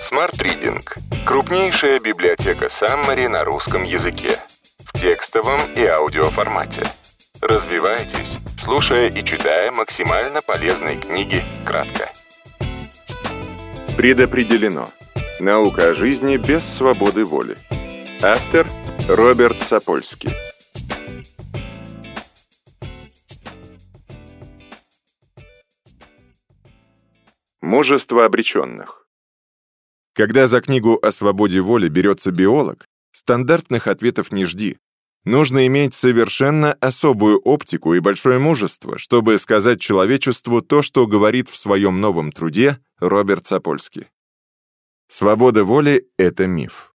Smart Reading – крупнейшая библиотека Саммари на русском языке. В текстовом и аудиоформате. Развивайтесь, слушая и читая максимально полезные книги кратко. Предопределено. Наука о жизни без свободы воли. Автор Роберт Сапольский. Мужество обреченных. Когда за книгу о свободе воли берется биолог, стандартных ответов не жди. Нужно иметь совершенно особую оптику и большое мужество, чтобы сказать человечеству то, что говорит в своем новом труде Роберт Сапольский. Свобода воли — это миф.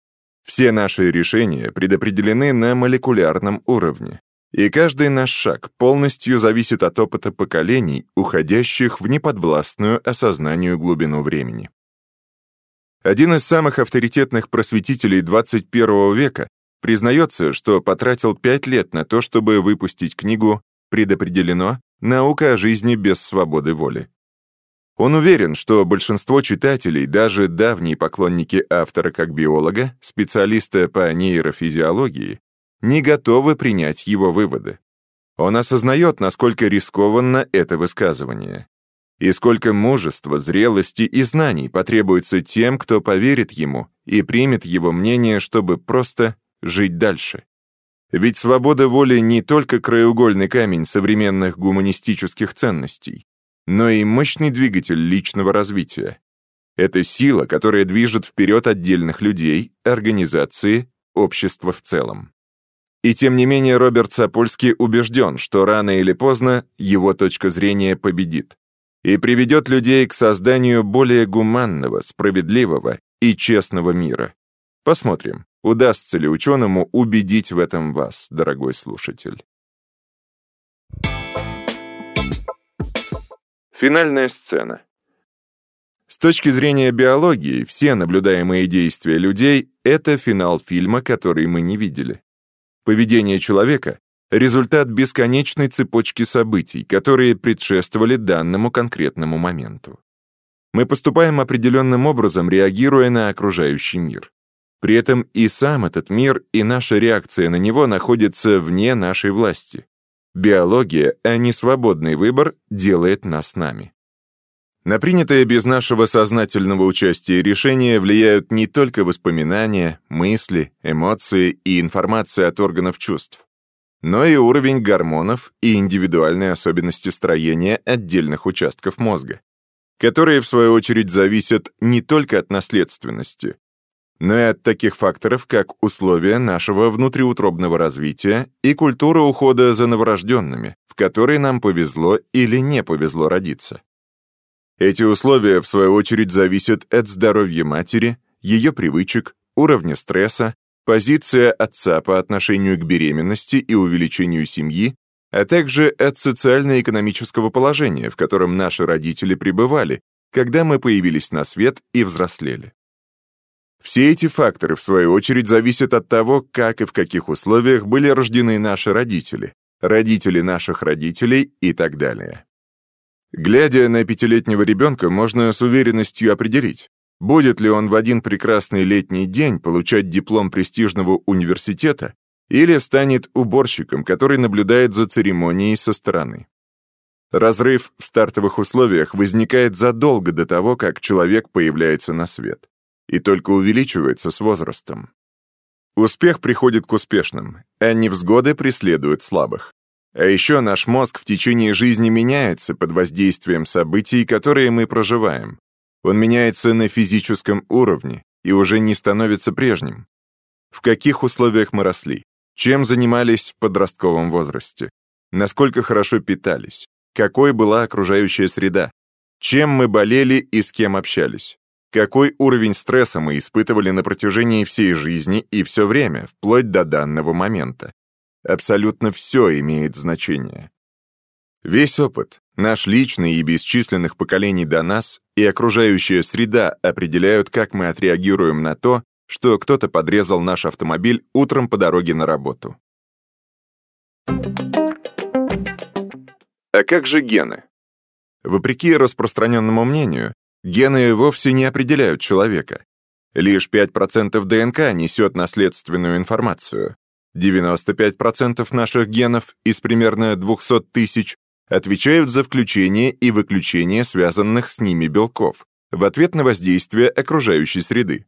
Все наши решения предопределены на молекулярном уровне, и каждый наш шаг полностью зависит от опыта поколений, уходящих в неподвластную осознанию глубину времени. Один из самых авторитетных просветителей 21 века признается, что потратил пять лет на то, чтобы выпустить книгу «Предопределено. Наука о жизни без свободы воли». Он уверен, что большинство читателей, даже давние поклонники автора как биолога, специалиста по нейрофизиологии, не готовы принять его выводы. Он осознает, насколько рискованно это высказывание. И сколько мужества, зрелости и знаний потребуется тем, кто поверит ему и примет его мнение, чтобы просто жить дальше. Ведь свобода воли не только краеугольный камень современных гуманистических ценностей, но и мощный двигатель личного развития. Это сила, которая движет вперед отдельных людей, организации, общество в целом. И тем не менее Роберт Сапольский убежден, что рано или поздно его точка зрения победит и приведет людей к созданию более гуманного, справедливого и честного мира. Посмотрим, удастся ли ученому убедить в этом вас, дорогой слушатель. Финальная сцена. С точки зрения биологии, все наблюдаемые действия людей — это финал фильма, который мы не видели. Поведение человека — результат бесконечной цепочки событий, которые предшествовали данному конкретному моменту. Мы поступаем определенным образом, реагируя на окружающий мир. При этом и сам этот мир, и наша реакция на него находятся вне нашей власти. Биология, а не свободный выбор, делает нас нами. На принятое без нашего сознательного участия решение влияют не только воспоминания, мысли, эмоции и информация от органов чувств, но и уровень гормонов и индивидуальные особенности строения отдельных участков мозга, которые, в свою очередь, зависят не только от наследственности, но и от таких факторов, как условия нашего внутриутробного развития и культура ухода за новорожденными, в которой нам повезло или не повезло родиться. Эти условия, в свою очередь, зависят от здоровья матери, ее привычек, уровня стресса, позиция отца по отношению к беременности и увеличению семьи, а также от социально-экономического положения, в котором наши родители пребывали, когда мы появились на свет и взрослели. Все эти факторы, в свою очередь, зависят от того, как и в каких условиях были рождены наши родители, родители наших родителей и так далее. Глядя на пятилетнего ребенка, можно с уверенностью определить, будет ли он в один прекрасный летний день получать диплом престижного университета или станет уборщиком, который наблюдает за церемонией со стороны. Разрыв в стартовых условиях возникает задолго до того, как человек появляется на свет, и только увеличивается с возрастом. Успех приходит к успешным, а невзгоды преследуют слабых. А еще наш мозг в течение жизни меняется под воздействием событий, которые мы проживаем. Он меняется на физическом уровне и уже не становится прежним. В каких условиях мы росли? Чем занимались в подростковом возрасте? Насколько хорошо питались? Какой была окружающая среда? Чем мы болели и с кем общались? Какой уровень стресса мы испытывали на протяжении всей жизни и все время, вплоть до данного момента? Абсолютно все имеет значение. Весь опыт, наш личный и бесчисленных поколений до нас, и окружающая среда определяют, как мы отреагируем на то, что кто-то подрезал наш автомобиль утром по дороге на работу. А как же гены? Вопреки распространенному мнению, гены вовсе не определяют человека, Лишь 5% ДНК несет наследственную информацию. 95% наших генов из примерно 200 тысяч отвечают за включение и выключение связанных с ними белков в ответ на воздействие окружающей среды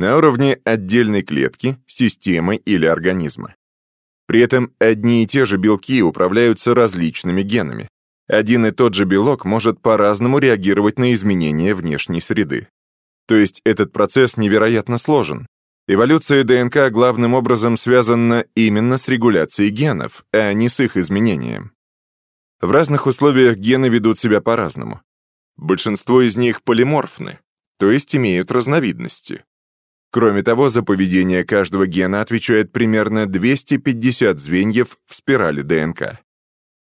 на уровне отдельной клетки, системы или организма. При этом одни и те же белки управляются различными генами. Один и тот же белок может по-разному реагировать на изменения внешней среды. То есть этот процесс невероятно сложен. Эволюция ДНК главным образом связана именно с регуляцией генов, а не с их изменением. В разных условиях гены ведут себя по-разному. Большинство из них полиморфны, то есть имеют разновидности. Кроме того, за поведение каждого гена отвечает примерно 250 звеньев в спирали ДНК.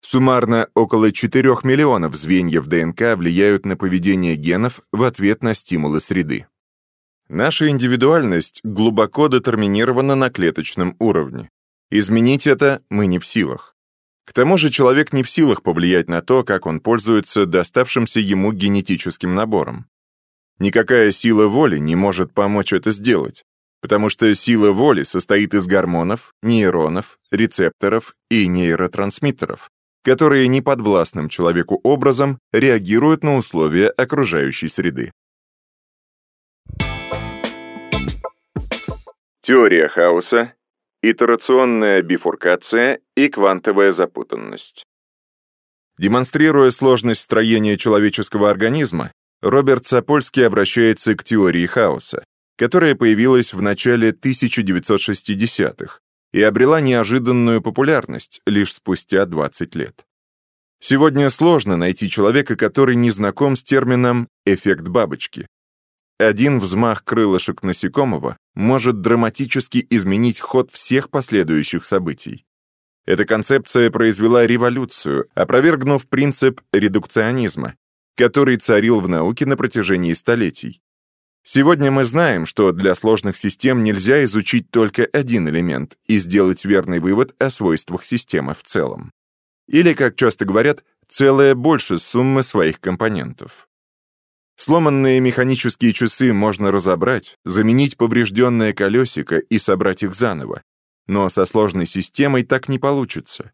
Суммарно около 4 миллионов звеньев ДНК влияют на поведение генов в ответ на стимулы среды. Наша индивидуальность глубоко детерминирована на клеточном уровне. Изменить это мы не в силах. К тому же человек не в силах повлиять на то, как он пользуется доставшимся ему генетическим набором. Никакая сила воли не может помочь это сделать, потому что сила воли состоит из гормонов, нейронов, рецепторов и нейротрансмиттеров, которые неподвластным человеку образом реагируют на условия окружающей среды. Теория хаоса итерационная бифуркация и квантовая запутанность. Демонстрируя сложность строения человеческого организма, Роберт Сапольский обращается к теории хаоса, которая появилась в начале 1960-х и обрела неожиданную популярность лишь спустя 20 лет. Сегодня сложно найти человека, который не знаком с термином «эффект бабочки», один взмах крылышек насекомого может драматически изменить ход всех последующих событий. Эта концепция произвела революцию, опровергнув принцип редукционизма, который царил в науке на протяжении столетий. Сегодня мы знаем, что для сложных систем нельзя изучить только один элемент и сделать верный вывод о свойствах системы в целом. Или, как часто говорят, целое больше суммы своих компонентов. Сломанные механические часы можно разобрать, заменить поврежденное колесико и собрать их заново. Но со сложной системой так не получится.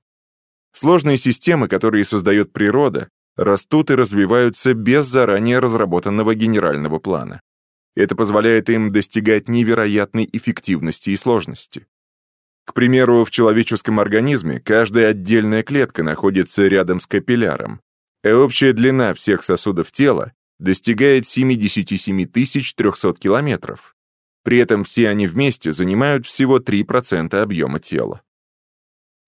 Сложные системы, которые создает природа, растут и развиваются без заранее разработанного генерального плана. Это позволяет им достигать невероятной эффективности и сложности. К примеру, в человеческом организме каждая отдельная клетка находится рядом с капилляром, и общая длина всех сосудов тела достигает 77 300 километров. При этом все они вместе занимают всего 3% объема тела.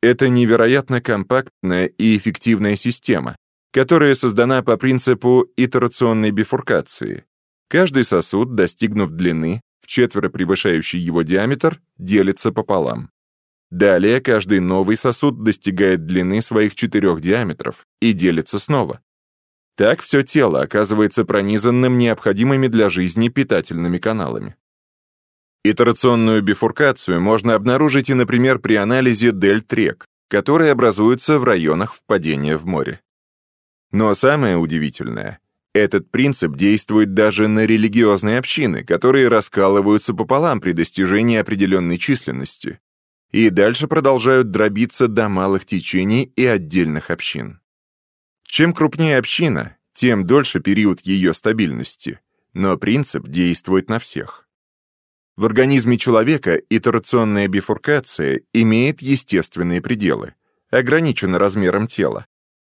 Это невероятно компактная и эффективная система, которая создана по принципу итерационной бифуркации. Каждый сосуд, достигнув длины, в четверо превышающей его диаметр, делится пополам. Далее каждый новый сосуд достигает длины своих четырех диаметров и делится снова. Так все тело оказывается пронизанным необходимыми для жизни питательными каналами. Итерационную бифуркацию можно обнаружить и, например, при анализе дельт-рек, которые образуются в районах впадения в море. Но самое удивительное, этот принцип действует даже на религиозные общины, которые раскалываются пополам при достижении определенной численности, и дальше продолжают дробиться до малых течений и отдельных общин. Чем крупнее община, тем дольше период ее стабильности, но принцип действует на всех. В организме человека итерационная бифуркация имеет естественные пределы, ограничена размером тела.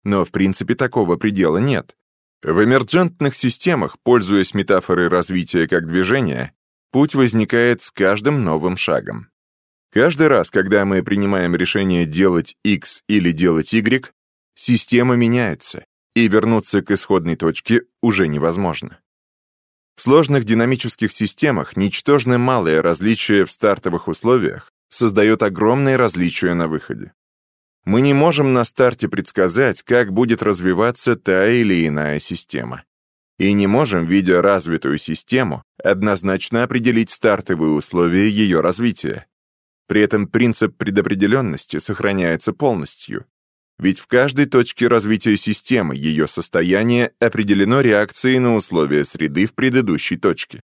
Но в принципе такого предела нет. В эмерджентных системах, пользуясь метафорой развития как движения, путь возникает с каждым новым шагом. Каждый раз, когда мы принимаем решение делать X или делать Y, Система меняется, и вернуться к исходной точке уже невозможно. В сложных динамических системах ничтожно малое различие в стартовых условиях создает огромные различия на выходе. Мы не можем на старте предсказать, как будет развиваться та или иная система. И не можем, видя развитую систему, однозначно определить стартовые условия ее развития. При этом принцип предопределенности сохраняется полностью, ведь в каждой точке развития системы ее состояние определено реакцией на условия среды в предыдущей точке.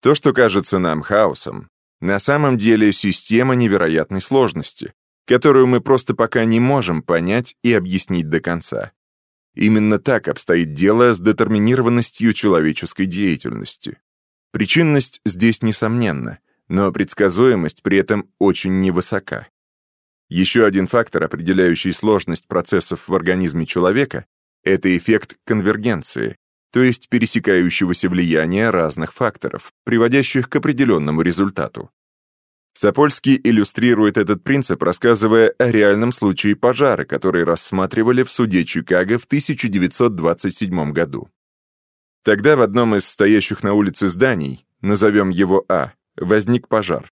То, что кажется нам хаосом, на самом деле система невероятной сложности, которую мы просто пока не можем понять и объяснить до конца. Именно так обстоит дело с детерминированностью человеческой деятельности. Причинность здесь несомненна, но предсказуемость при этом очень невысока. Еще один фактор, определяющий сложность процессов в организме человека, это эффект конвергенции, то есть пересекающегося влияния разных факторов, приводящих к определенному результату. Сапольский иллюстрирует этот принцип, рассказывая о реальном случае пожара, который рассматривали в суде Чикаго в 1927 году. Тогда в одном из стоящих на улице зданий, назовем его А, возник пожар.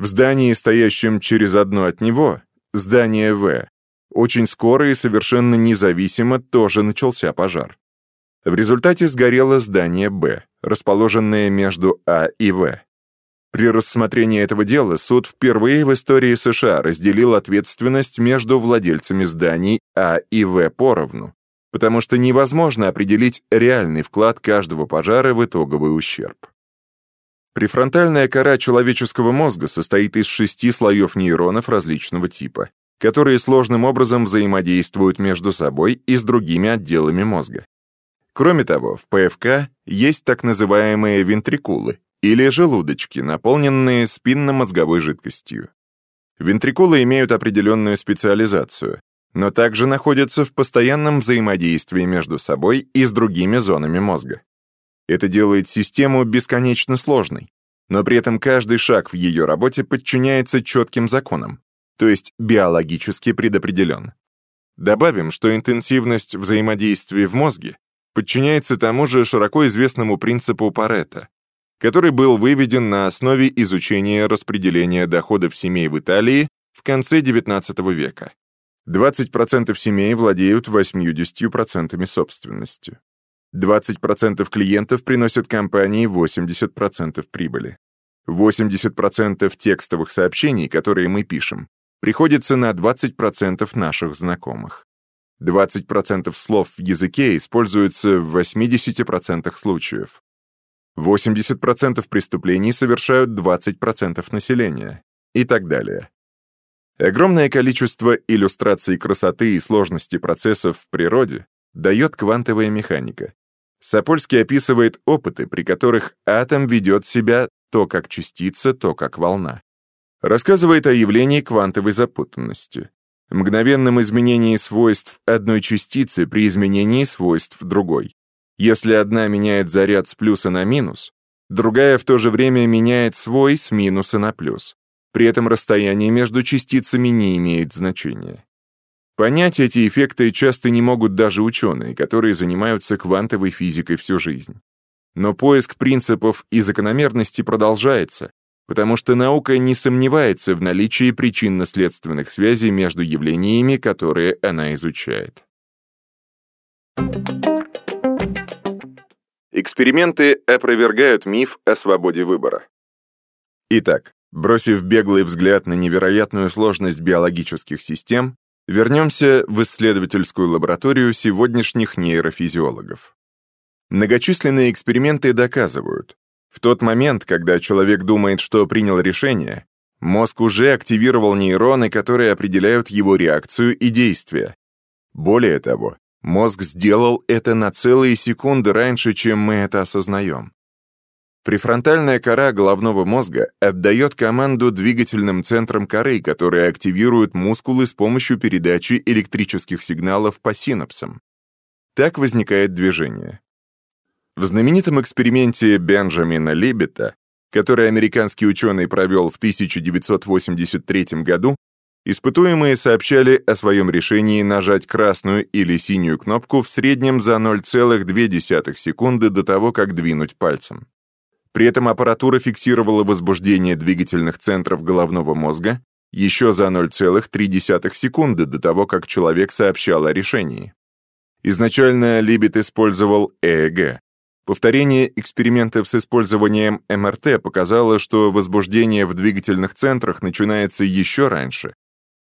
В здании, стоящем через одно от него, здание В, очень скоро и совершенно независимо тоже начался пожар. В результате сгорело здание Б, расположенное между А и В. При рассмотрении этого дела суд впервые в истории США разделил ответственность между владельцами зданий А и В поровну, потому что невозможно определить реальный вклад каждого пожара в итоговый ущерб. Префронтальная кора человеческого мозга состоит из шести слоев нейронов различного типа, которые сложным образом взаимодействуют между собой и с другими отделами мозга. Кроме того, в ПФК есть так называемые вентрикулы, или желудочки, наполненные спинномозговой жидкостью. Вентрикулы имеют определенную специализацию, но также находятся в постоянном взаимодействии между собой и с другими зонами мозга. Это делает систему бесконечно сложной, но при этом каждый шаг в ее работе подчиняется четким законам, то есть биологически предопределен. Добавим, что интенсивность взаимодействия в мозге подчиняется тому же широко известному принципу Паретта, который был выведен на основе изучения распределения доходов семей в Италии в конце XIX века. 20% семей владеют 80% собственностью. 20% клиентов приносят компании 80% прибыли. 80% текстовых сообщений, которые мы пишем, приходится на 20% наших знакомых. 20% слов в языке используются в 80% случаев. 80% преступлений совершают 20% населения и так далее. Огромное количество иллюстраций красоты и сложности процессов в природе дает квантовая механика. Сапольский описывает опыты, при которых атом ведет себя то как частица, то как волна. Рассказывает о явлении квантовой запутанности, мгновенном изменении свойств одной частицы при изменении свойств другой. Если одна меняет заряд с плюса на минус, другая в то же время меняет свой с минуса на плюс. При этом расстояние между частицами не имеет значения. Понять эти эффекты часто не могут даже ученые, которые занимаются квантовой физикой всю жизнь. Но поиск принципов и закономерностей продолжается, потому что наука не сомневается в наличии причинно-следственных связей между явлениями, которые она изучает. Эксперименты опровергают миф о свободе выбора. Итак, бросив беглый взгляд на невероятную сложность биологических систем, вернемся в исследовательскую лабораторию сегодняшних нейрофизиологов. Многочисленные эксперименты доказывают, в тот момент, когда человек думает, что принял решение, мозг уже активировал нейроны, которые определяют его реакцию и действия. Более того, Мозг сделал это на целые секунды раньше, чем мы это осознаем. Префронтальная кора головного мозга отдает команду двигательным центрам коры, которые активируют мускулы с помощью передачи электрических сигналов по синапсам. Так возникает движение. В знаменитом эксперименте Бенджамина Либета, который американский ученый провел в 1983 году, Испытуемые сообщали о своем решении нажать красную или синюю кнопку в среднем за 0,2 секунды до того, как двинуть пальцем. При этом аппаратура фиксировала возбуждение двигательных центров головного мозга еще за 0,3 секунды до того, как человек сообщал о решении. Изначально Либет использовал ЭЭГ. Повторение экспериментов с использованием МРТ показало, что возбуждение в двигательных центрах начинается еще раньше,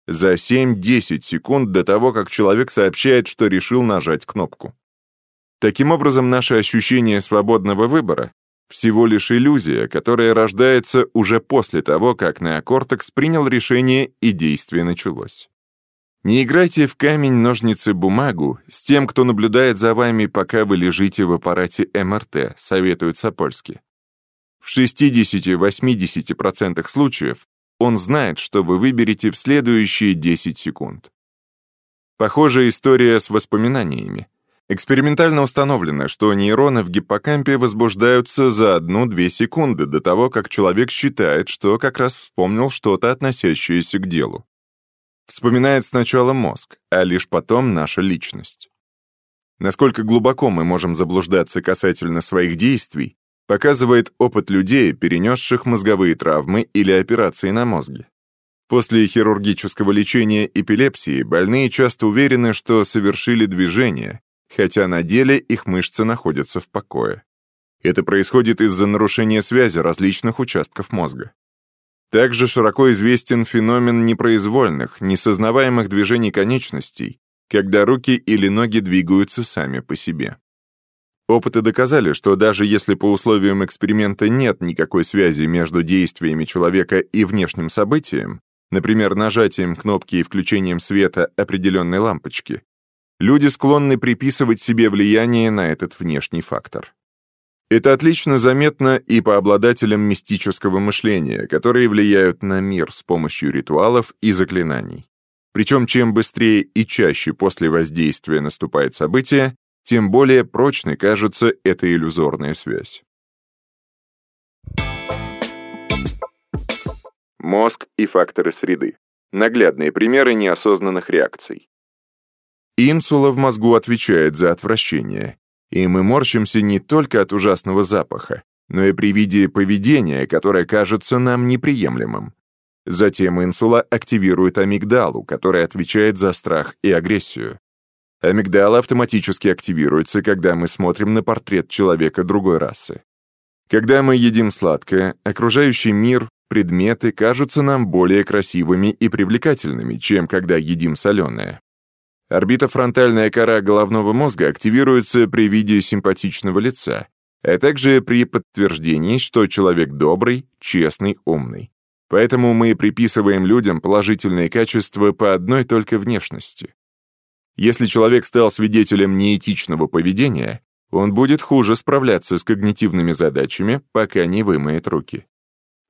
за 7-10 секунд до того, как человек сообщает, что решил нажать кнопку. Таким образом, наше ощущение свободного выбора Всего лишь иллюзия, которая рождается уже после того, как неокортекс принял решение и действие началось. Не играйте в камень, ножницы, бумагу с тем, кто наблюдает за вами, пока вы лежите в аппарате МРТ, советует Сапольский. В 60-80% случаев он знает, что вы выберете в следующие 10 секунд. Похожая история с воспоминаниями. Экспериментально установлено, что нейроны в гиппокампе возбуждаются за 1-2 секунды до того, как человек считает, что как раз вспомнил что-то, относящееся к делу. Вспоминает сначала мозг, а лишь потом наша личность. Насколько глубоко мы можем заблуждаться касательно своих действий, показывает опыт людей, перенесших мозговые травмы или операции на мозге. После хирургического лечения эпилепсии больные часто уверены, что совершили движение, хотя на деле их мышцы находятся в покое. Это происходит из-за нарушения связи различных участков мозга. Также широко известен феномен непроизвольных, несознаваемых движений конечностей, когда руки или ноги двигаются сами по себе. Опыты доказали, что даже если по условиям эксперимента нет никакой связи между действиями человека и внешним событием, например, нажатием кнопки и включением света определенной лампочки, люди склонны приписывать себе влияние на этот внешний фактор. Это отлично заметно и по обладателям мистического мышления, которые влияют на мир с помощью ритуалов и заклинаний. Причем чем быстрее и чаще после воздействия наступает событие, тем более прочной кажется эта иллюзорная связь. Мозг и факторы среды. Наглядные примеры неосознанных реакций. Инсула в мозгу отвечает за отвращение, и мы морщимся не только от ужасного запаха, но и при виде поведения, которое кажется нам неприемлемым. Затем инсула активирует амигдалу, которая отвечает за страх и агрессию. Амигдала автоматически активируется, когда мы смотрим на портрет человека другой расы. Когда мы едим сладкое, окружающий мир, предметы кажутся нам более красивыми и привлекательными, чем когда едим соленое. Орбитофронтальная кора головного мозга активируется при виде симпатичного лица, а также при подтверждении, что человек добрый, честный, умный. Поэтому мы приписываем людям положительные качества по одной только внешности. Если человек стал свидетелем неэтичного поведения, он будет хуже справляться с когнитивными задачами, пока не вымоет руки.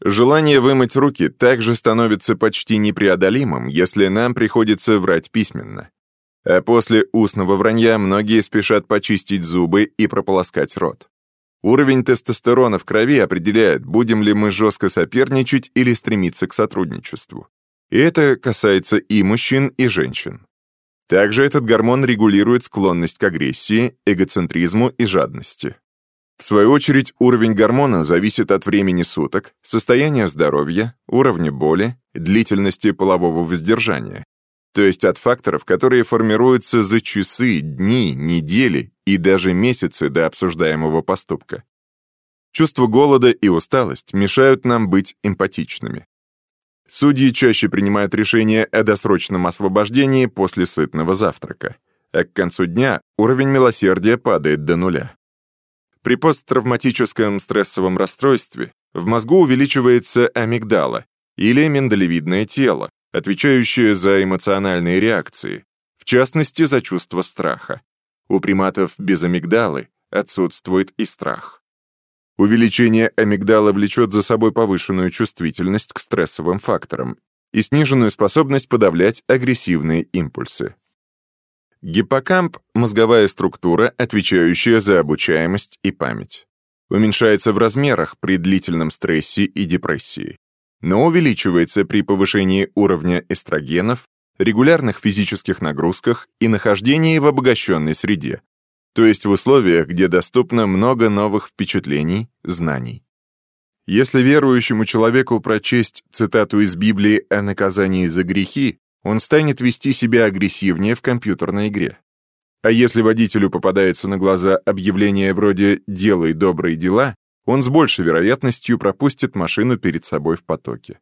Желание вымыть руки также становится почти непреодолимым, если нам приходится врать письменно. А после устного вранья многие спешат почистить зубы и прополоскать рот. Уровень тестостерона в крови определяет, будем ли мы жестко соперничать или стремиться к сотрудничеству. И это касается и мужчин, и женщин. Также этот гормон регулирует склонность к агрессии, эгоцентризму и жадности. В свою очередь, уровень гормона зависит от времени суток, состояния здоровья, уровня боли, длительности полового воздержания, то есть от факторов, которые формируются за часы, дни, недели и даже месяцы до обсуждаемого поступка. Чувство голода и усталость мешают нам быть эмпатичными. Судьи чаще принимают решение о досрочном освобождении после сытного завтрака, а к концу дня уровень милосердия падает до нуля. При посттравматическом стрессовом расстройстве в мозгу увеличивается амигдала или миндалевидное тело, отвечающее за эмоциональные реакции, в частности, за чувство страха. У приматов без амигдалы отсутствует и страх. Увеличение амигдала влечет за собой повышенную чувствительность к стрессовым факторам и сниженную способность подавлять агрессивные импульсы. Гиппокамп — мозговая структура, отвечающая за обучаемость и память. Уменьшается в размерах при длительном стрессе и депрессии, но увеличивается при повышении уровня эстрогенов, регулярных физических нагрузках и нахождении в обогащенной среде, то есть в условиях, где доступно много новых впечатлений, знаний. Если верующему человеку прочесть цитату из Библии о наказании за грехи, он станет вести себя агрессивнее в компьютерной игре. А если водителю попадается на глаза объявление вроде «делай добрые дела», он с большей вероятностью пропустит машину перед собой в потоке.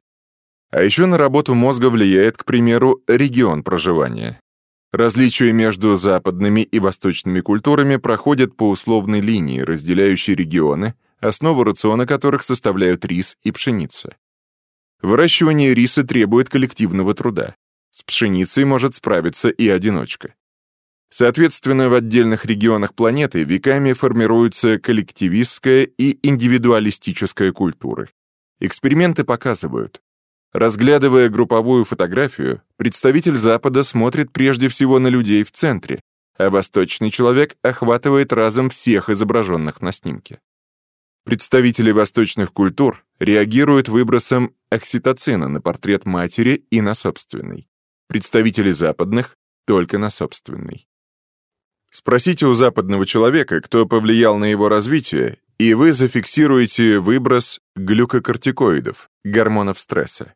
А еще на работу мозга влияет, к примеру, регион проживания. Различия между западными и восточными культурами проходят по условной линии, разделяющей регионы, основу рациона которых составляют рис и пшеница. Выращивание риса требует коллективного труда. С пшеницей может справиться и одиночка. Соответственно, в отдельных регионах планеты веками формируются коллективистская и индивидуалистическая культуры. Эксперименты показывают, разглядывая групповую фотографию, представитель Запада смотрит прежде всего на людей в центре, а восточный человек охватывает разом всех изображенных на снимке. Представители восточных культур реагируют выбросом окситоцина на портрет матери и на собственный. Представители западных — только на собственный. Спросите у западного человека, кто повлиял на его развитие, и вы зафиксируете выброс глюкокортикоидов, гормонов стресса.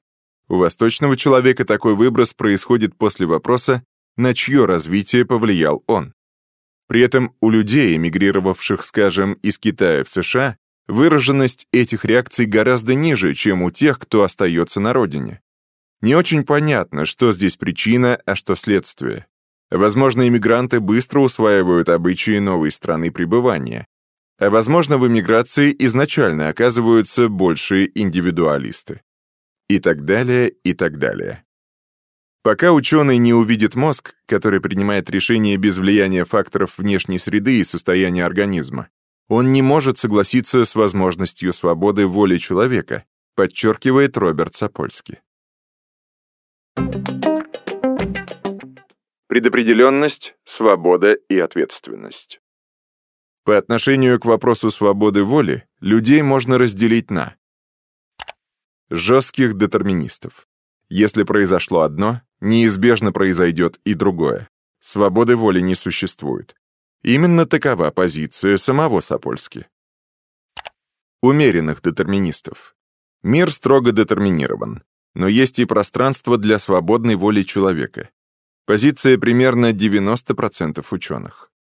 У восточного человека такой выброс происходит после вопроса, на чье развитие повлиял он. При этом у людей, эмигрировавших, скажем, из Китая в США, выраженность этих реакций гораздо ниже, чем у тех, кто остается на родине. Не очень понятно, что здесь причина, а что следствие. Возможно, иммигранты быстро усваивают обычаи новой страны пребывания. А возможно, в эмиграции изначально оказываются большие индивидуалисты. И так далее, и так далее. Пока ученый не увидит мозг, который принимает решения без влияния факторов внешней среды и состояния организма, он не может согласиться с возможностью свободы воли человека, подчеркивает Роберт Сапольский. Предопределенность, свобода и ответственность. По отношению к вопросу свободы воли людей можно разделить на жестких детерминистов. Если произошло одно, неизбежно произойдет и другое. Свободы воли не существует. Именно такова позиция самого Сапольски. Умеренных детерминистов. Мир строго детерминирован, но есть и пространство для свободной воли человека. Позиция примерно 90% ученых.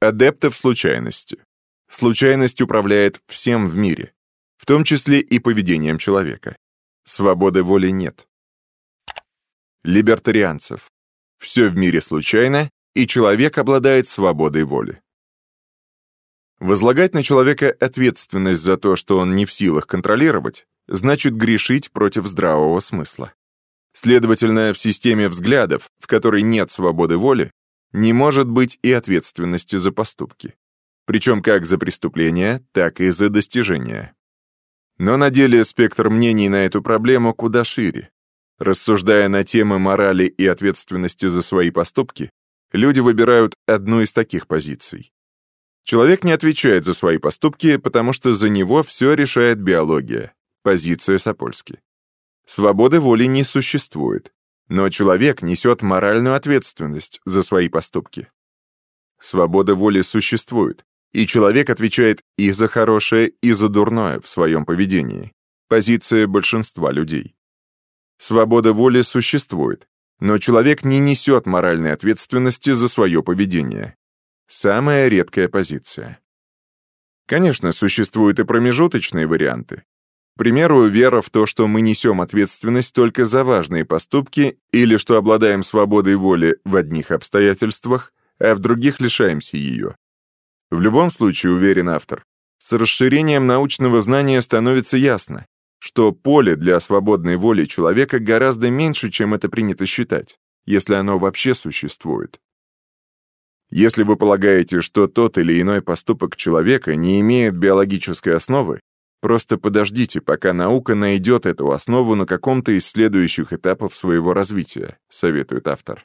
Адептов случайности. Случайность управляет всем в мире, в том числе и поведением человека. Свободы воли нет. Либертарианцев. Все в мире случайно, и человек обладает свободой воли. Возлагать на человека ответственность за то, что он не в силах контролировать, значит грешить против здравого смысла. Следовательно, в системе взглядов, в которой нет свободы воли, не может быть и ответственности за поступки. Причем как за преступления, так и за достижения. Но на деле спектр мнений на эту проблему куда шире. Рассуждая на темы морали и ответственности за свои поступки, люди выбирают одну из таких позиций. Человек не отвечает за свои поступки, потому что за него все решает биология. Позиция Сапольски. Свободы воли не существует, но человек несет моральную ответственность за свои поступки. Свобода воли существует, и человек отвечает и за хорошее, и за дурное в своем поведении. Позиция большинства людей. Свобода воли существует, но человек не несет моральной ответственности за свое поведение. Самая редкая позиция. Конечно, существуют и промежуточные варианты. К примеру, вера в то, что мы несем ответственность только за важные поступки или что обладаем свободой воли в одних обстоятельствах, а в других лишаемся ее. В любом случае, уверен автор, с расширением научного знания становится ясно, что поле для свободной воли человека гораздо меньше, чем это принято считать, если оно вообще существует. Если вы полагаете, что тот или иной поступок человека не имеет биологической основы, Просто подождите, пока наука найдет эту основу на каком-то из следующих этапов своего развития, советует автор.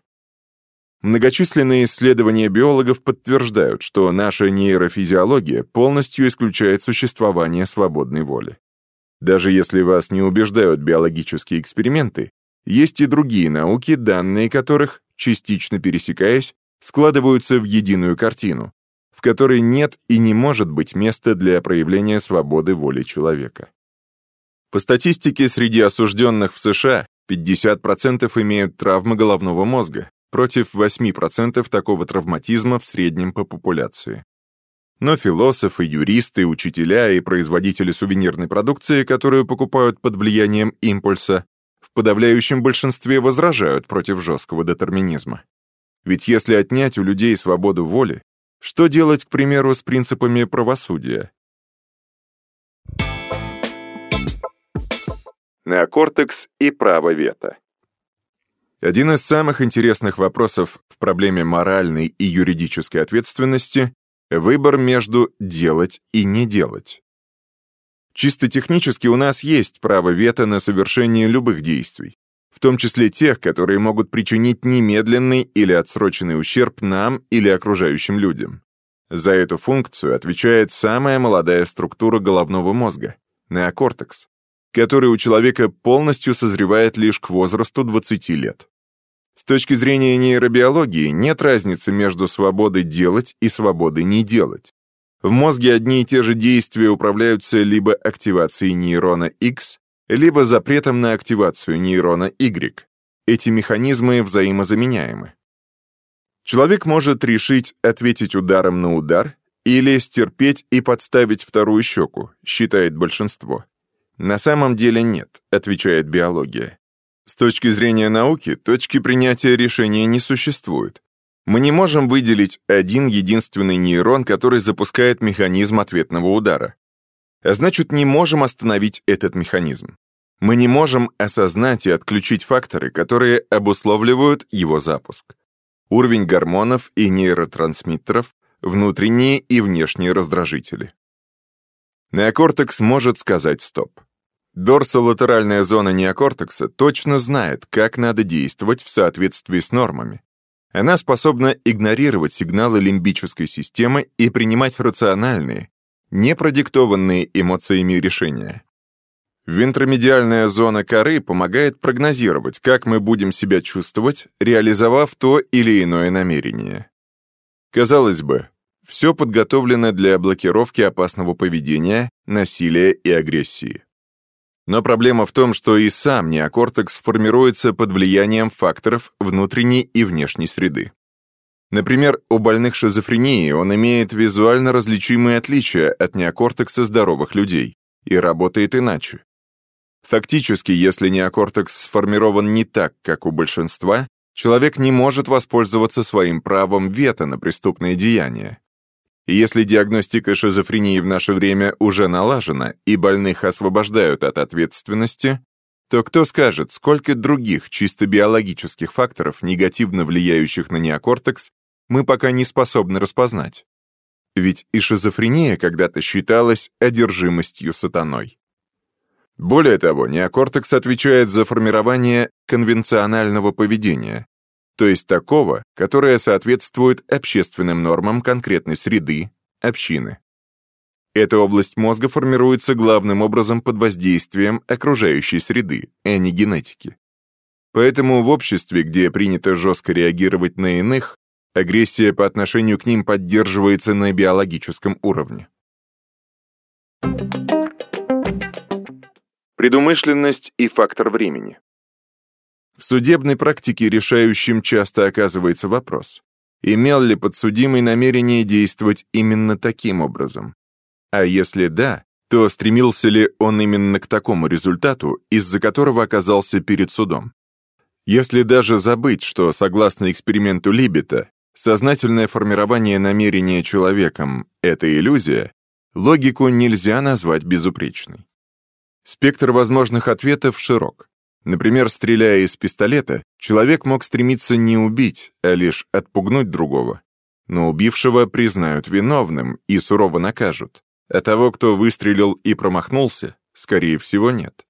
Многочисленные исследования биологов подтверждают, что наша нейрофизиология полностью исключает существование свободной воли. Даже если вас не убеждают биологические эксперименты, есть и другие науки, данные которых, частично пересекаясь, складываются в единую картину, в которой нет и не может быть места для проявления свободы воли человека. По статистике, среди осужденных в США 50% имеют травмы головного мозга, против 8% такого травматизма в среднем по популяции. Но философы, юристы, учителя и производители сувенирной продукции, которую покупают под влиянием импульса, в подавляющем большинстве возражают против жесткого детерминизма. Ведь если отнять у людей свободу воли, что делать, к примеру, с принципами правосудия? Неокортекс и право вето. Один из самых интересных вопросов в проблеме моральной и юридической ответственности — выбор между делать и не делать. Чисто технически у нас есть право вето на совершение любых действий в том числе тех, которые могут причинить немедленный или отсроченный ущерб нам или окружающим людям. За эту функцию отвечает самая молодая структура головного мозга — неокортекс, который у человека полностью созревает лишь к возрасту 20 лет. С точки зрения нейробиологии нет разницы между свободой делать и свободой не делать. В мозге одни и те же действия управляются либо активацией нейрона X, либо запретом на активацию нейрона Y. Эти механизмы взаимозаменяемы. Человек может решить ответить ударом на удар или стерпеть и подставить вторую щеку, считает большинство. На самом деле нет, отвечает биология. С точки зрения науки, точки принятия решения не существует. Мы не можем выделить один единственный нейрон, который запускает механизм ответного удара. А значит, не можем остановить этот механизм. Мы не можем осознать и отключить факторы, которые обусловливают его запуск уровень гормонов и нейротрансмиттеров, внутренние и внешние раздражители. Неокортекс может сказать «стоп». Дорсолатеральная зона неокортекса точно знает, как надо действовать в соответствии с нормами. Она способна игнорировать сигналы лимбической системы и принимать рациональные, непродиктованные эмоциями решения. Вентромедиальная зона коры помогает прогнозировать, как мы будем себя чувствовать, реализовав то или иное намерение. Казалось бы, все подготовлено для блокировки опасного поведения, насилия и агрессии. Но проблема в том, что и сам неокортекс формируется под влиянием факторов внутренней и внешней среды. Например, у больных шизофренией он имеет визуально различимые отличия от неокортекса здоровых людей и работает иначе. Фактически, если неокортекс сформирован не так, как у большинства, человек не может воспользоваться своим правом вето на преступные деяния. И если диагностика шизофрении в наше время уже налажена и больных освобождают от ответственности, то кто скажет, сколько других чисто биологических факторов, негативно влияющих на неокортекс, мы пока не способны распознать? Ведь и шизофрения когда-то считалась одержимостью сатаной. Более того, неокортекс отвечает за формирование конвенционального поведения, то есть такого, которое соответствует общественным нормам конкретной среды, общины. Эта область мозга формируется главным образом под воздействием окружающей среды, а не генетики. Поэтому в обществе, где принято жестко реагировать на иных, агрессия по отношению к ним поддерживается на биологическом уровне. Предумышленность и фактор времени. В судебной практике решающим часто оказывается вопрос, имел ли подсудимый намерение действовать именно таким образом. А если да, то стремился ли он именно к такому результату, из-за которого оказался перед судом. Если даже забыть, что, согласно эксперименту Либета, сознательное формирование намерения человеком — это иллюзия, логику нельзя назвать безупречной. Спектр возможных ответов широк. Например, стреляя из пистолета, человек мог стремиться не убить, а лишь отпугнуть другого. Но убившего признают виновным и сурово накажут, а того, кто выстрелил и промахнулся, скорее всего, нет.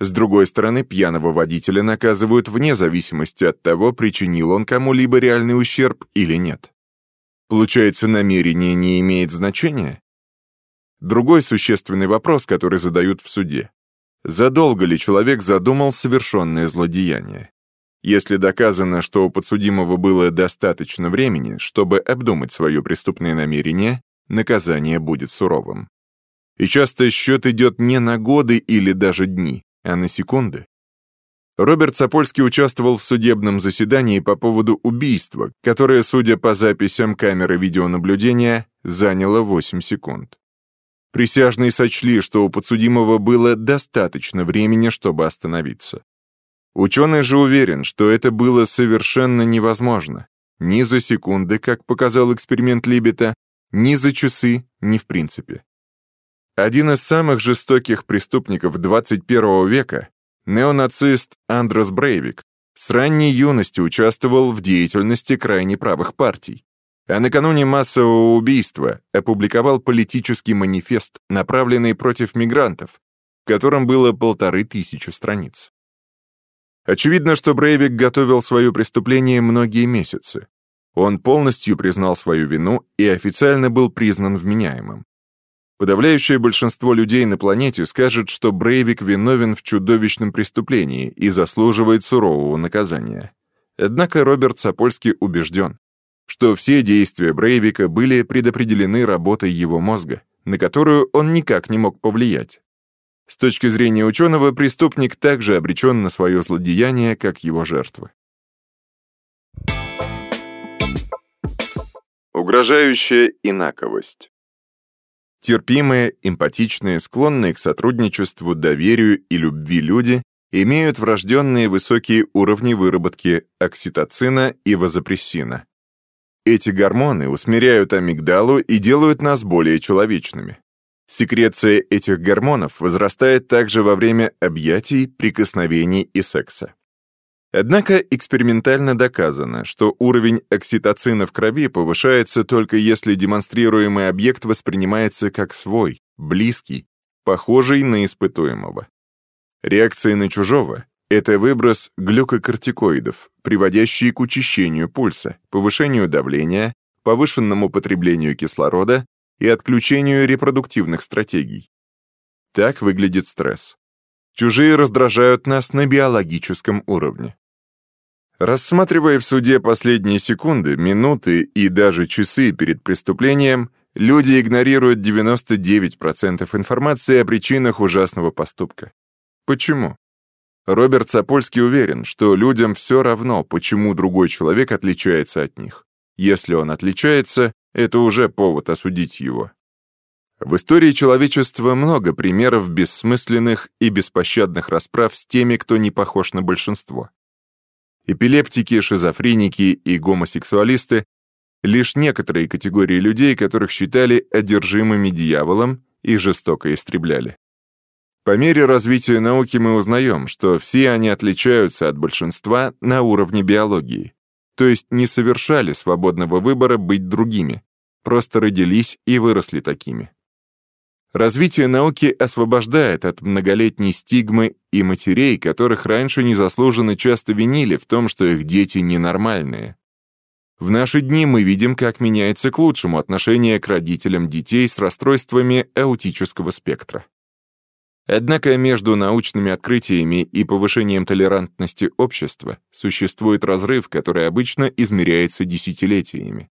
С другой стороны, пьяного водителя наказывают вне зависимости от того, причинил он кому-либо реальный ущерб или нет. Получается, намерение не имеет значения? Другой существенный вопрос, который задают в суде. Задолго ли человек задумал совершенное злодеяние? Если доказано, что у подсудимого было достаточно времени, чтобы обдумать свое преступное намерение, наказание будет суровым. И часто счет идет не на годы или даже дни, а на секунды. Роберт Сапольский участвовал в судебном заседании по поводу убийства, которое, судя по записям камеры видеонаблюдения, заняло 8 секунд. Присяжные сочли, что у подсудимого было достаточно времени, чтобы остановиться. Ученый же уверен, что это было совершенно невозможно. Ни за секунды, как показал эксперимент Либета, ни за часы, ни в принципе. Один из самых жестоких преступников 21 века, неонацист Андрес Брейвик, с ранней юности участвовал в деятельности крайне правых партий, а накануне массового убийства опубликовал политический манифест, направленный против мигрантов, в котором было полторы тысячи страниц. Очевидно, что Брейвик готовил свое преступление многие месяцы. Он полностью признал свою вину и официально был признан вменяемым. Подавляющее большинство людей на планете скажет, что Брейвик виновен в чудовищном преступлении и заслуживает сурового наказания. Однако Роберт Сапольский убежден, что все действия Брейвика были предопределены работой его мозга, на которую он никак не мог повлиять. С точки зрения ученого, преступник также обречен на свое злодеяние, как его жертвы. Угрожающая инаковость. Терпимые, эмпатичные, склонные к сотрудничеству, доверию и любви люди имеют врожденные высокие уровни выработки окситоцина и вазопрессина. Эти гормоны усмиряют амигдалу и делают нас более человечными. Секреция этих гормонов возрастает также во время объятий, прикосновений и секса. Однако экспериментально доказано, что уровень окситоцина в крови повышается только если демонстрируемый объект воспринимается как свой, близкий, похожий на испытуемого. Реакция на чужого — это выброс глюкокортикоидов, приводящий к учащению пульса, повышению давления, повышенному потреблению кислорода и отключению репродуктивных стратегий. Так выглядит стресс. Чужие раздражают нас на биологическом уровне. Рассматривая в суде последние секунды, минуты и даже часы перед преступлением, люди игнорируют 99% информации о причинах ужасного поступка. Почему? Роберт Сапольский уверен, что людям все равно, почему другой человек отличается от них. Если он отличается, это уже повод осудить его. В истории человечества много примеров бессмысленных и беспощадных расправ с теми, кто не похож на большинство. Эпилептики, шизофреники и гомосексуалисты — лишь некоторые категории людей, которых считали одержимыми дьяволом и жестоко истребляли. По мере развития науки мы узнаем, что все они отличаются от большинства на уровне биологии, то есть не совершали свободного выбора быть другими, просто родились и выросли такими. Развитие науки освобождает от многолетней стигмы и матерей, которых раньше незаслуженно часто винили в том, что их дети ненормальные. В наши дни мы видим, как меняется к лучшему отношение к родителям детей с расстройствами аутического спектра. Однако между научными открытиями и повышением толерантности общества существует разрыв, который обычно измеряется десятилетиями.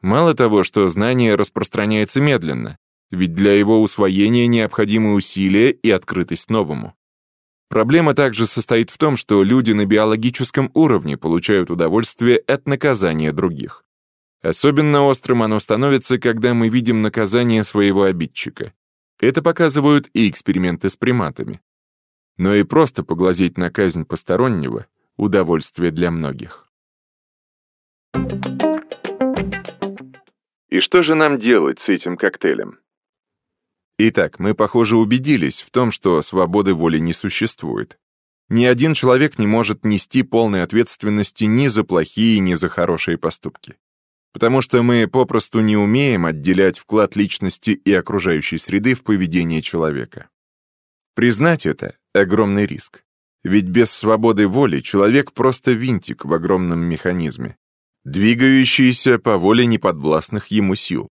Мало того, что знание распространяется медленно, ведь для его усвоения необходимы усилия и открытость новому. Проблема также состоит в том, что люди на биологическом уровне получают удовольствие от наказания других. Особенно острым оно становится, когда мы видим наказание своего обидчика. Это показывают и эксперименты с приматами. Но и просто поглазеть на казнь постороннего — удовольствие для многих. И что же нам делать с этим коктейлем? Итак, мы, похоже, убедились в том, что свободы воли не существует. Ни один человек не может нести полной ответственности ни за плохие, ни за хорошие поступки. Потому что мы попросту не умеем отделять вклад личности и окружающей среды в поведение человека. Признать это — огромный риск. Ведь без свободы воли человек просто винтик в огромном механизме, двигающийся по воле неподвластных ему сил.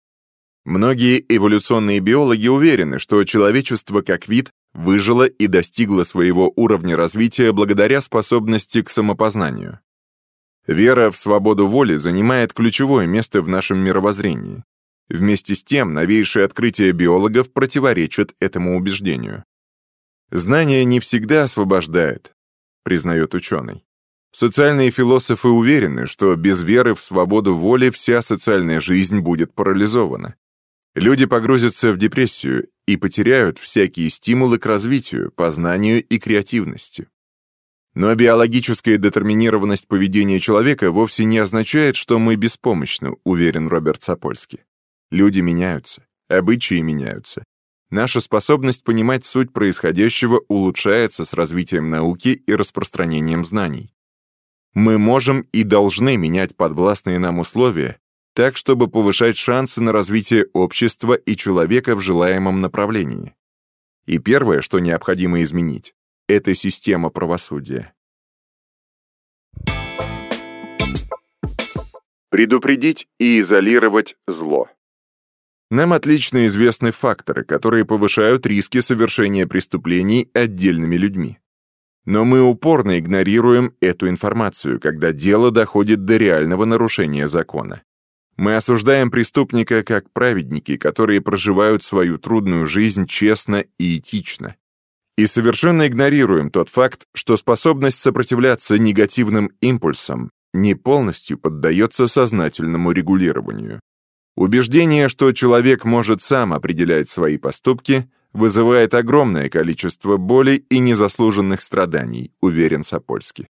Многие эволюционные биологи уверены, что человечество как вид выжило и достигло своего уровня развития благодаря способности к самопознанию. Вера в свободу воли занимает ключевое место в нашем мировоззрении. Вместе с тем, новейшие открытия биологов противоречат этому убеждению. Знание не всегда освобождает, признает ученый. Социальные философы уверены, что без веры в свободу воли вся социальная жизнь будет парализована. Люди погрузятся в депрессию и потеряют всякие стимулы к развитию, познанию и креативности. Но биологическая детерминированность поведения человека вовсе не означает, что мы беспомощны, уверен Роберт Сапольский. Люди меняются, обычаи меняются. Наша способность понимать суть происходящего улучшается с развитием науки и распространением знаний. Мы можем и должны менять подвластные нам условия так, чтобы повышать шансы на развитие общества и человека в желаемом направлении. И первое, что необходимо изменить, это система правосудия. Предупредить и изолировать зло. Нам отлично известны факторы, которые повышают риски совершения преступлений отдельными людьми. Но мы упорно игнорируем эту информацию, когда дело доходит до реального нарушения закона. Мы осуждаем преступника как праведники, которые проживают свою трудную жизнь честно и этично. И совершенно игнорируем тот факт, что способность сопротивляться негативным импульсам не полностью поддается сознательному регулированию. Убеждение, что человек может сам определять свои поступки, вызывает огромное количество боли и незаслуженных страданий, уверен Сапольский.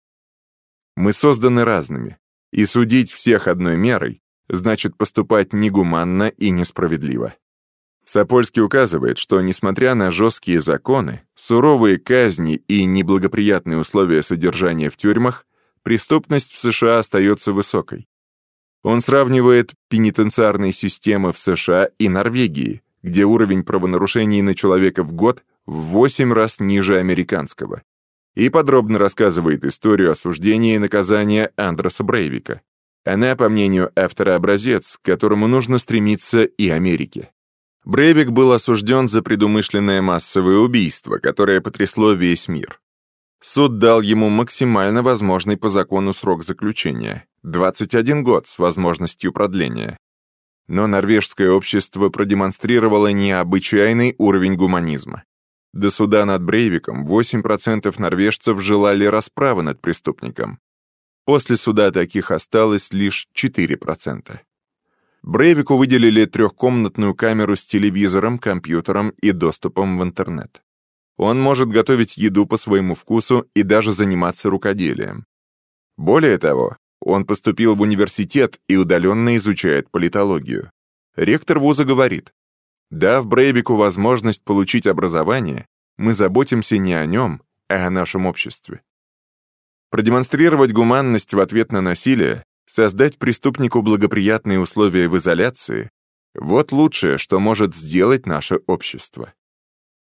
Мы созданы разными, и судить всех одной мерой значит поступать негуманно и несправедливо. Сапольский указывает, что, несмотря на жесткие законы, суровые казни и неблагоприятные условия содержания в тюрьмах, преступность в США остается высокой. Он сравнивает пенитенциарные системы в США и Норвегии, где уровень правонарушений на человека в год в 8 раз ниже американского, и подробно рассказывает историю осуждения и наказания Андреса Брейвика. Она, по мнению автора, образец, к которому нужно стремиться и Америке. Брейвик был осужден за предумышленное массовое убийство, которое потрясло весь мир. Суд дал ему максимально возможный по закону срок заключения — 21 год с возможностью продления. Но норвежское общество продемонстрировало необычайный уровень гуманизма. До суда над Брейвиком 8% норвежцев желали расправы над преступником. После суда таких осталось лишь 4%. Брейвику выделили трехкомнатную камеру с телевизором, компьютером и доступом в интернет. Он может готовить еду по своему вкусу и даже заниматься рукоделием. Более того, он поступил в университет и удаленно изучает политологию. Ректор вуза говорит, дав Брейвику возможность получить образование, мы заботимся не о нем, а о нашем обществе. Продемонстрировать гуманность в ответ на насилие, создать преступнику благоприятные условия в изоляции — вот лучшее, что может сделать наше общество.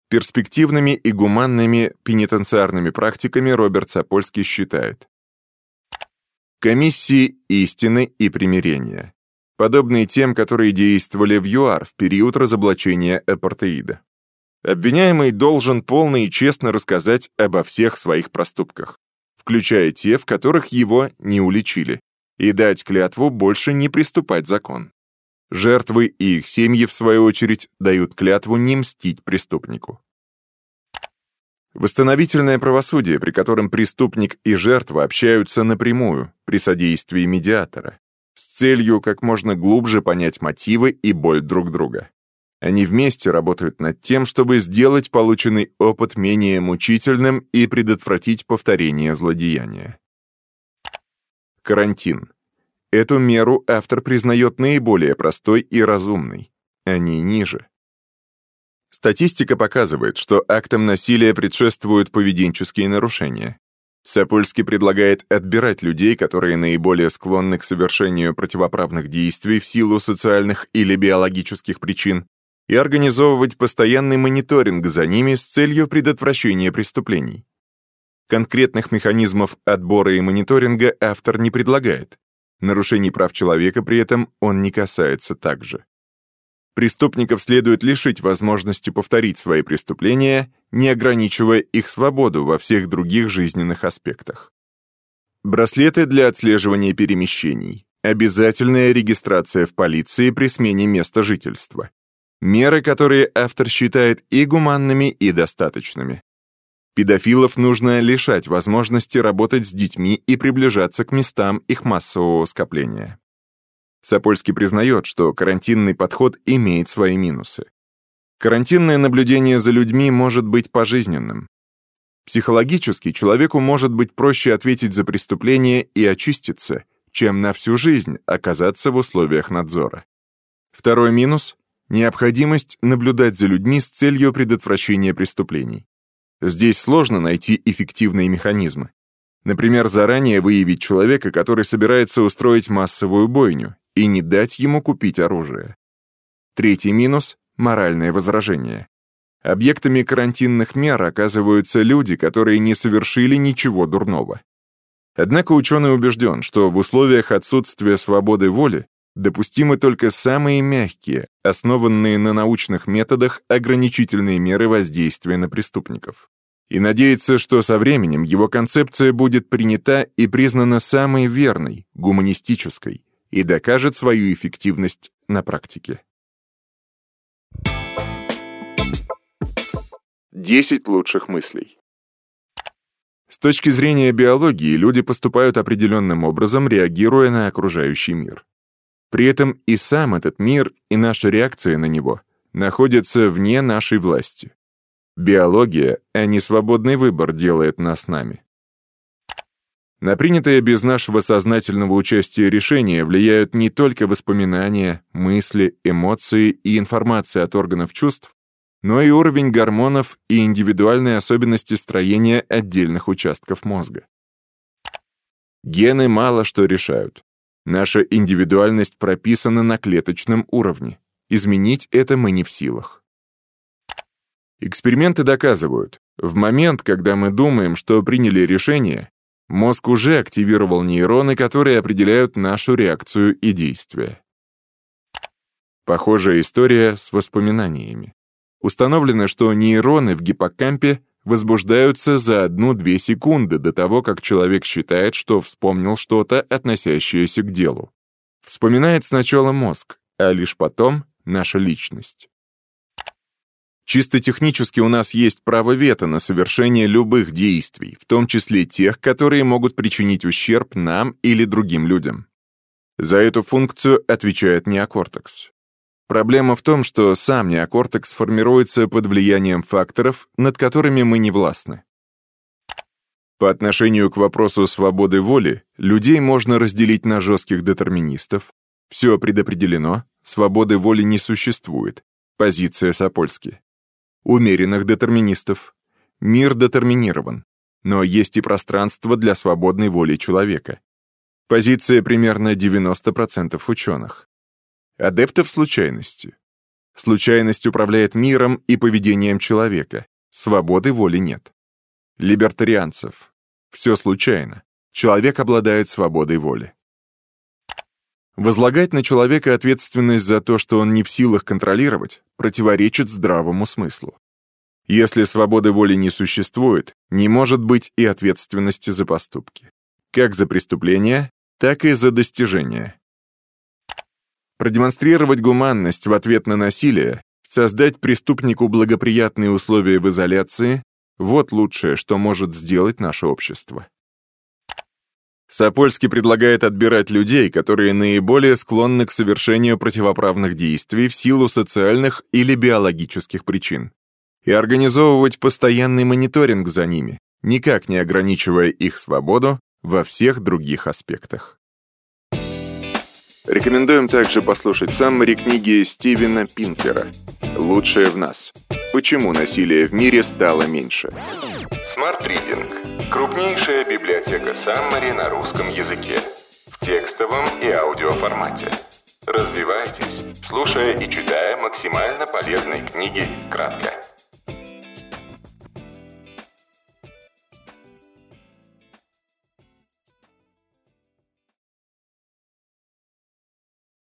Перспективными и гуманными пенитенциарными практиками Роберт Сапольский считает комиссии истины и примирения, подобные тем, которые действовали в ЮАР в период разоблачения апартеида. Обвиняемый должен полно и честно рассказать обо всех своих проступках, включая те, в которых его не уличили, и дать клятву больше не приступать закон. Жертвы и их семьи, в свою очередь, дают клятву не мстить преступнику. Восстановительное правосудие, при котором преступник и жертва общаются напрямую, при содействии медиатора, с целью как можно глубже понять мотивы и боль друг друга. Они вместе работают над тем, чтобы сделать полученный опыт менее мучительным и предотвратить повторение злодеяния. Карантин. Эту меру автор признает наиболее простой и разумной. Они ниже. Статистика показывает, что актам насилия предшествуют поведенческие нарушения. Сапольский предлагает отбирать людей, которые наиболее склонны к совершению противоправных действий в силу социальных или биологических причин, и организовывать постоянный мониторинг за ними с целью предотвращения преступлений. Конкретных механизмов отбора и мониторинга автор не предлагает. Нарушений прав человека при этом он не касается также. Преступников следует лишить возможности повторить свои преступления, не ограничивая их свободу во всех других жизненных аспектах. Браслеты для отслеживания перемещений. Обязательная регистрация в полиции при смене места жительства. Меры, которые автор считает и гуманными, и достаточными. Педофилов нужно лишать возможности работать с детьми и приближаться к местам их массового скопления. Сапольский признает, что карантинный подход имеет свои минусы. Карантинное наблюдение за людьми может быть пожизненным. Психологически человеку может быть проще ответить за преступление и очиститься, чем на всю жизнь оказаться в условиях надзора. Второй минус необходимость наблюдать за людьми с целью предотвращения преступлений. Здесь сложно найти эффективные механизмы. Например, заранее выявить человека, который собирается устроить массовую бойню, и не дать ему купить оружие. Третий минус — моральное возражение. Объектами карантинных мер оказываются люди, которые не совершили ничего дурного. Однако ученый убежден, что в условиях отсутствия свободы воли допустимы только самые мягкие, основанные на научных методах ограничительные меры воздействия на преступников. И надеется, что со временем его концепция будет принята и признана самой верной, гуманистической, и докажет свою эффективность на практике. 10 лучших мыслей. С точки зрения биологии, люди поступают определенным образом, реагируя на окружающий мир. При этом и сам этот мир, и наша реакция на него находятся вне нашей власти. Биология, а не свободный выбор делает нас нами. На принятое без нашего сознательного участия решение влияют не только воспоминания, мысли, эмоции и информация от органов чувств, но и уровень гормонов и индивидуальные особенности строения отдельных участков мозга. Гены мало что решают. Наша индивидуальность прописана на клеточном уровне. Изменить это мы не в силах. Эксперименты доказывают, в момент, когда мы думаем, что приняли решение, мозг уже активировал нейроны, которые определяют нашу реакцию и действия. Похожая история с воспоминаниями. Установлено, что нейроны в гиппокампе возбуждаются за 1-2 секунды до того, как человек считает, что вспомнил что-то, относящееся к делу. Вспоминает сначала мозг, а лишь потом наша личность. Чисто технически у нас есть право вето на совершение любых действий, в том числе тех, которые могут причинить ущерб нам или другим людям. За эту функцию отвечает неокортекс. Проблема в том, что сам неокортекс формируется под влиянием факторов, над которыми мы не властны. По отношению к вопросу свободы воли, людей можно разделить на жестких детерминистов. Все предопределено, свободы воли не существует. Позиция Сапольски. Умеренных детерминистов. Мир детерминирован, но есть и пространство для свободной воли человека. Позиция примерно 90% ученых адептов случайности. Случайность управляет миром и поведением человека, свободы воли нет. Либертарианцев. Все случайно. Человек обладает свободой воли. Возлагать на человека ответственность за то, что он не в силах контролировать, противоречит здравому смыслу. Если свободы воли не существует, не может быть и ответственности за поступки. Как за преступления, так и за достижения. Продемонстрировать гуманность в ответ на насилие, создать преступнику благоприятные условия в изоляции – вот лучшее, что может сделать наше общество. Сапольский предлагает отбирать людей, которые наиболее склонны к совершению противоправных действий в силу социальных или биологических причин, и организовывать постоянный мониторинг за ними, никак не ограничивая их свободу во всех других аспектах. Рекомендуем также послушать саммари книги Стивена Пинкера «Лучшее в нас. Почему насилие в мире стало меньше». Smart Reading – крупнейшая библиотека саммари на русском языке в текстовом и аудиоформате. Развивайтесь, слушая и читая максимально полезные книги кратко.